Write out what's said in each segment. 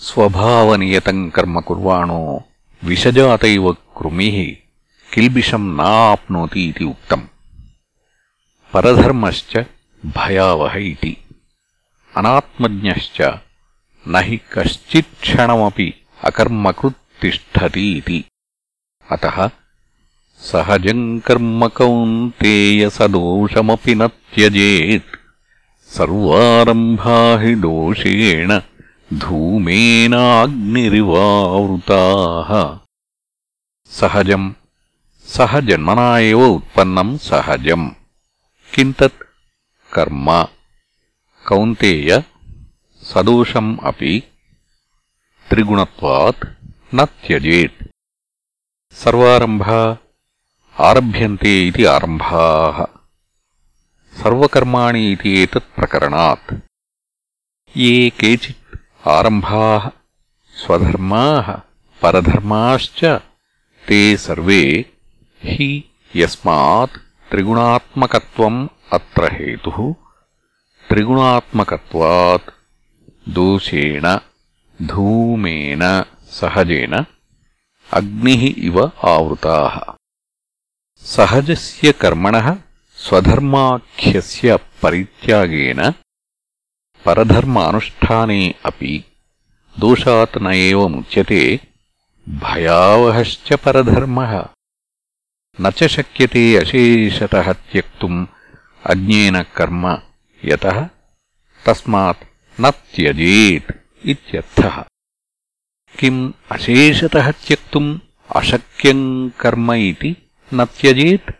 स्वभावनियतम् कर्म कुर्वाणो विषजातैव कृमिः किल्बिषम् नाप्नोति इति उक्तम्। परधर्मश्च भयावह इति। अनात्मज्ञश्च न हि कश्चित्क्षणमपि अकर्मकृत् तिष्ठति इति। अतः सहजम् कर्म कौन्तेयसदोषमपि न त्यजेत्। सर्वारम्भा हि दोषेण धूमेनाग्निरिवावृताः। सहजम्। सह जन्मना एव उत्पन्नम् सहजम्। कर्म। कौन्तेय सदोषम् अपि त्रिगुणत्वात् न त्यजेत्। सर्वारम्भा आरभ्यन्ते इति आरम्भाः। सर्वकर्माणि इति ये केचित् आरम्भाः स्वधर्माः परधर्माश्च ते सर्वे हि यस्मात् त्रिगुणात्मकत्वम् अत्र हेतुः त्रिगुणात्मकत्वात् दोषेण धूमेन सहजेन अग्निः इव आवृताः सहजस्य कर्मणः स्वधर्माख्यस्य परित्यागेन పరధర్మ అనుష్ఠానే అపి. దోషాత్ న ముచ్యతే భయావహశ్చ పరధర్మ. నచ శక్యతే అశేషత త్యక్తుం అజ్ఞేన కర్మ యత తస్మాత్ న త్యజేత్ ఇత్యర్థ. కిం అశేషత త్యక్తుం అశక్యం కర్మ ఇతి న త్యజేత్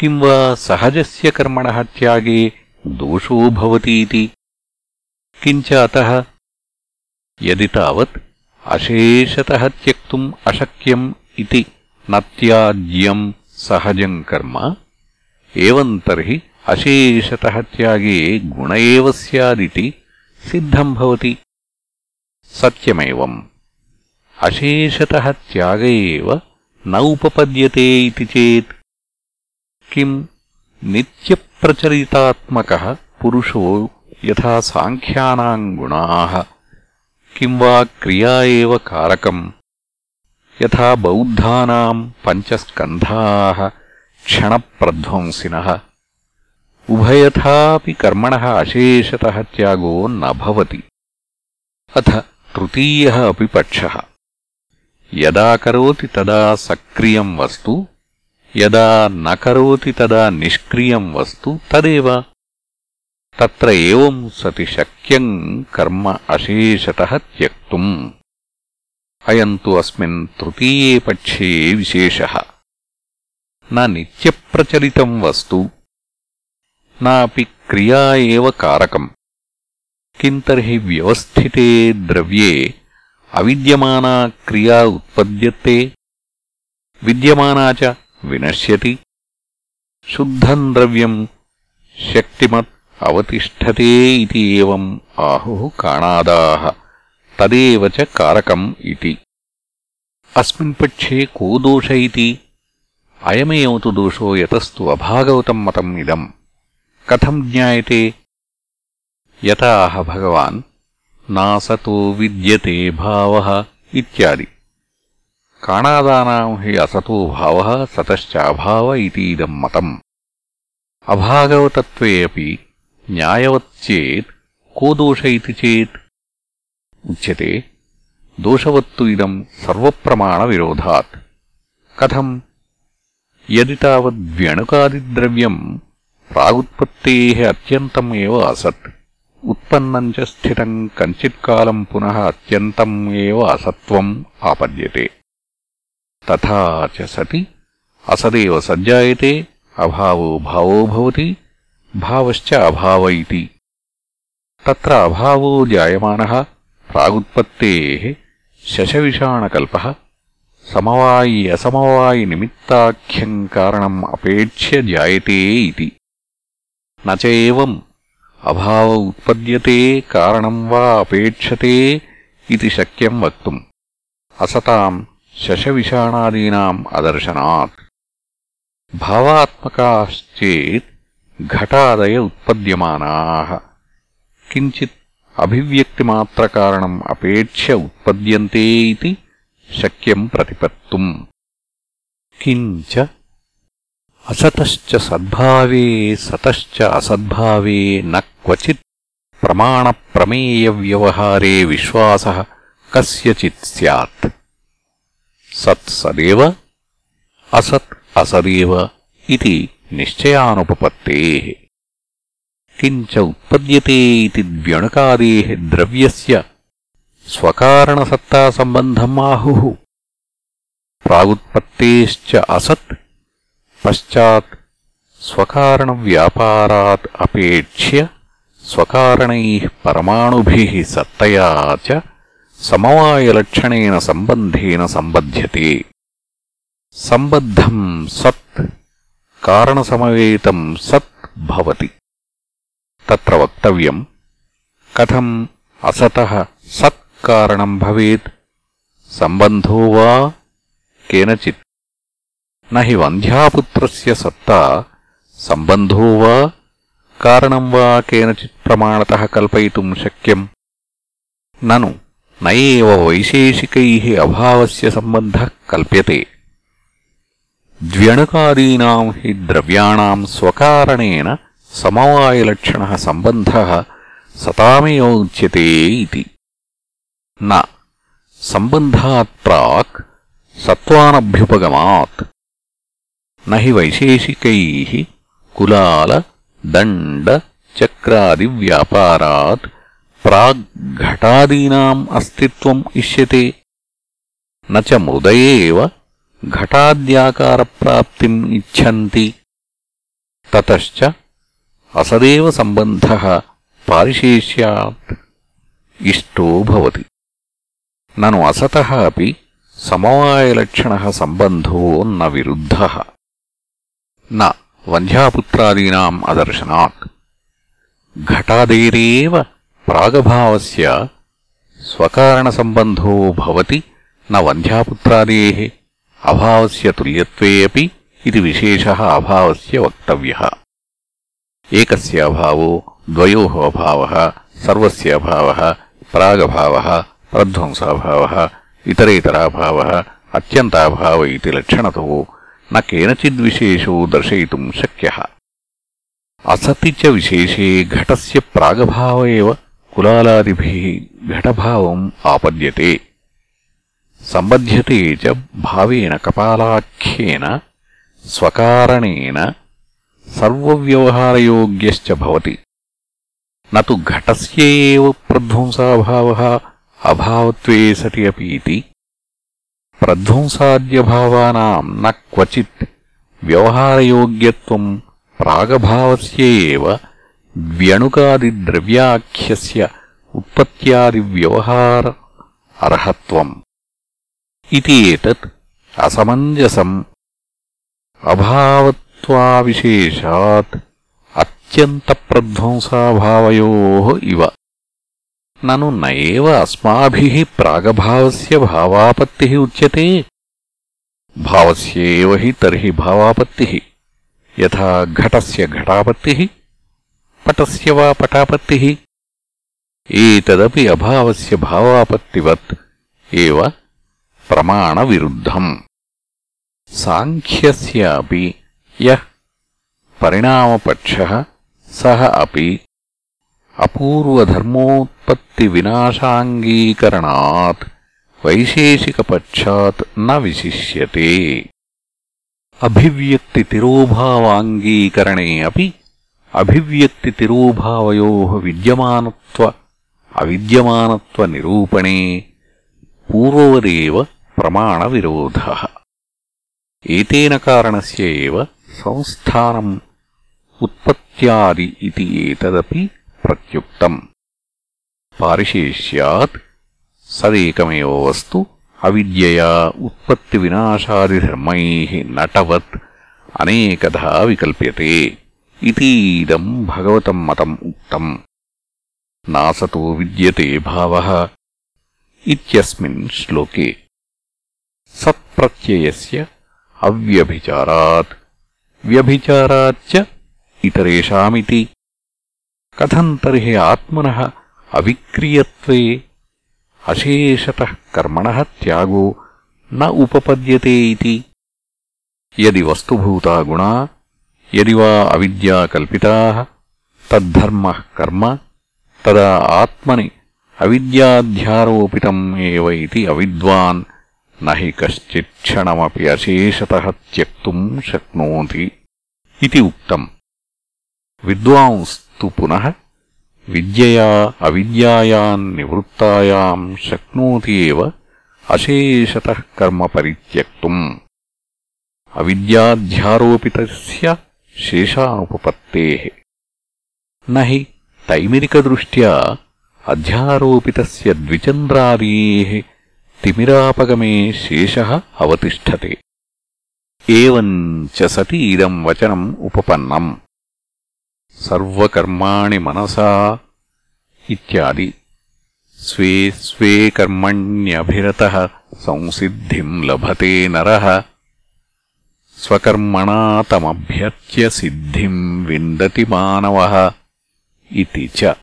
కిం వా సహజస్య కర్మణ త్యాగే దోషో భవతీతి. किञ्च अतः यदि तावत् अशेषतः त्यक्तुम् अशक्यम् इति न त्याज्यम् सहजम् कर्म एवम् तर्हि अशेषतः त्यागे गुण एव स्यादिति सिद्धम् भवति सत्यमेवम् अशेषतः त्याग एव न उपपद्यते इति चेत् किम् नित्यप्रचलितात्मकः पुरुषो यथा साङ्ख्यानाम् गुणाः किम् वा क्रिया एव कारकम् यथा बौद्धानाम् पञ्चस्कन्धाः क्षणप्रध्वंसिनः उभयथापि कर्मणः अशेषतः त्यागो न भवति अथ तृतीयः अपि पक्षः यदा करोति तदा सक्रियम् वस्तु यदा न करोति तदा निष्क्रियम् वस्तु तदेव తత్ర ఏం సతి శక్యం కర్మ అశేషత త్యక్తుం. అయంతు అస్మిన్ తృతీయే పక్షే విశేష. నా వస్తు. నాపి క్రియా ఏవ కారకం. కింతర్హి వ్యవస్థితే ద్రవ్యే. అవిద్యమానా క్రియా ఉత్పద్యతే. విద్యమానా వినశ్యతి. శుద్ధం ద్రవ్యం శక్తిమత్ అవతిష్టతే ఇది ఏవం? ఆహుః కాణాదాः. తదేవ చ కారకం ఇతి అస్మిన్ పక్షే కో దోష ఇతి అయమేవతు దోషో యతస్తు అభాగవతం మతం ఇదం. కథం జ్ఞాయతే. యతాహ భగవాన్. నాసతో విద్యతే భావః ఇత్యాది. కాణాదానాం హి అసతో భావ సతశ్చాభావ ఇతి ఇదం మతం. అభాగవతత్వే అపి मतम् अभागवतत्वे अपि न्यायवत् चेत् को दोष इति चेत् उच्यते दोषवत्तु इदम् सर्वप्रमाणविरोधात् कथम् यदि तावद्व्यणुकादिद्रव्यम् प्रागुत्पत्तेः अत्यन्तम् एव असत् उत्पन्नम् च स्थितम् कञ्चित्कालम् पुनः अत्यन्तम् एव असत्त्वम् आपद्यते तथा च सति असदेव सज्जायते अभावो भावो भवति భావశ్చ అభావ ఇది. తత్ర అభావో జాయమాన ప్రాగుత్పత్తేः శశవిషాణకల్ప సమవాయి అసమవాయి నిమిత్తాఖ్యం కారణం అపేక్ష్య జాయతే ఇది. నచేవం అభావ ఉత్పద్యతే కారణం వా అపేక్షతే ఇది శక్యం వక్తు. అసతాం శశవిషాణాదీనా అదర్శనాత్. భావాత్మకాశ్చేత్ ఘటాదయ ఉత్పద్యమానాః. కించిత్ అభివ్యక్తిమాత్రకారణం అపేక్ష్య ఉత్పద్యంతే ఇది శక్యం ప్రతిపత్తుం. కించ అసతశ్చ సద్భావే సతశ్చ అసద్భావే న క్వచిత్ ప్రమాణప్రమేయవ్యవహారే విశ్వాసः కస్యచిత్ స్యాత్. సత్ సదేవ అసత్ అసదేవ ఇది నిశ్చయానుపపత్తేः किञ्च उत्पद्यते इति द्व्यणुकादेः द्रव्यस्य स्वकारणसत्तासम्बन्धम् आहुः प्रागुत्पत्तेश्च असत् पश्चात् स्वकारणव्यापारात् अपेक्ष्य स्वकारणैः परमाणुभिः सत्तया च समवायलक्षणेन सम्बन्धेन सम्बध्यते सम्बद्धम् सत् కారణసమవేతం సత్ భవతి. తత్ర వక్తవ్యం. కథం అసత సత్ కారణం భవేత్. సంబంధో వా కేనచిత్. నహి వంధ్యాపుత్రస్య సత్తా. సంబంధో వా కారణం వా కేనచిత్ ప్రమాణతः కల్పయితుం శక్యం. నను నైవ ఏవ వైశేషికైः అభావస్య సంబంధः కల్ప్యతే. द्व्यणुकादीनाम् हि द्रव्याणाम् स्वकारणेन समवायलक्षणः सम्बन्धः सतामेवोच्यते इति न सम्बन्धात् प्राक् सत्त्वानभ्युपगमात् न हि वैशेषिकैः कुलाल दण्ड चक्रादिव्यापारात् प्राग्घटादीनाम् अस्तित्वम् इष्यते न च मृदयेव ఘటాద్యాకారప్రాప్తిम् ఇచ్ఛంతి తతశ్చ అసదేవ సంబంధः పారిశేష్యాత్ ఇష్టో భవతి. నను అసతః అపి సమవాయలక్షణः సంబంధో న విరుద్ధः. న వంధ్యాపుత్రాదీనాम् అదర్శనాత్. ఘటాదేరేవ ప్రాగభావస్య స్వకారణసంబంధో భవతి న వంధ్యాపుత్రాదేः अभावस्य तुल्यत्वे अपि इति विशेषः अभावस्य वक्तव्यः। एकस्य अभावो, द्वयोः अभावः, सर्वस्य अभावः, प्रागभावः, प्रध्वंसाभावः, इतरेतराभावः, अत्यन्ताभाव इति लक्षणतो न केनचिद्विशेषो दर्शयितुम् शक्यः। असति च विशेषे घटस्य प्रागभाव एव कुलालादिभिः घटभावम् आपद्यते। సంబధ్యతే చ భావేన కపాలాఖ్యేన స్వకారణేన సర్వవ్యవహారయోగ్యశ్చ భవతి నతు ఘటస్యేవ ప్రధ్వంసాభావः అభావత్వే సతి అపీతి ప్రధ్వంసాద్యభావానాం న క్వచిత్ వ్యవహారయోగ్యత్వం ప్రాగభావస్యేవ ద్వ్యణుకాదిద్రవ్యాఖ్యస్య ఉత్పత్త్యాదివ్యవహార అర్హత్వం इति एतत् असमञ्जसम् अभावत्वाविशेषात् अत्यन्तप्रध्वंसाभावयोः इव। ननु न एव अस्माभिः प्रागभावस्य भावापत्तिः उच्यते। भावस्य एव हि तर्हि भावापत्तिः। यथा घटस्य घटापत्तिः, पटस्य वा पटापत्तिः। एतदपि अभावस्य भावापत्तिवत्। एव प्रमाणविरुद्धम् साङ्ख्यस्यापि यः परिणामपक्षः सः अपि अपूर्वधर्मोत्पत्तिविनाशाङ्गीकरणात् वैशेषिकपक्षात् न विशिष्यते अभिव्यक्तितिरोभावाङ्गीकरणे अपि अभिव्यक्तितिरोभावयोः विद्यमानत्व अविद्यमानत्वनिरूपणे पूर्ववदेव ప్రమాణవిరోధः. ఏతేన కారణస్య సంస్థానం సంస్థానम् ఇది ఏతదీ ప్రత్యుక్తం. పారిశేష్యాత్ సదేకమే వస్తు అవిద్యయా ఉత్పత్తివినాశాదిధర్మైः నటవత్ అనేకధా వికల్ప్యతే. ఇతీదం భగవతం మతం ఉత్తం నాసతో విద్యతే భావ. ఇస్ శ్లోకే. सत्प्रत्ययस्य अव्यभिचारात्। व्यभिचाराच्च इतरेषामिति। कथम् तर्हि आत्मनः अविक्रियत्वे अशेषतः कर्मणः त्यागो न उपपद्यते इति? यदि वस्तुभूता गुणा, यदि वा अविद्या कल्पिताः, तद्धर्मः कर्म, तदा आत्मनि अविद्याध्यारोपितम् एव इति अविद्वान्। न हि कश्चित्क्षणमपि अशेषतः त्यक्तुम् शक्नोति इति उक्तम् विद्वांस्तु पुनः विद्यया अविद्यायाम् निवृत्तायाम् शक्नोति एव अशेषतः कर्म परित्यक्तुम् अविद्याध्यारोपितस्य शेषानुपपत्तेः न हि तैमिरिकदृष्ट्या अध्यारोपितस्य द्विचन्द्रादेः తిమిరాపగమే శేష అవతిష్టతే ఏవం సతి ఇదం వచనం ఉపపన్నం. సర్వకర్మాణి మనసా ఇత్యాది. స్వే స్వే కర్మ్యభిరత సంసిద్ధిం లభతే నర. స్వకర్మణా తమభ్యర్చ్య సిద్ధిం విందతి మానవ. ఇది చ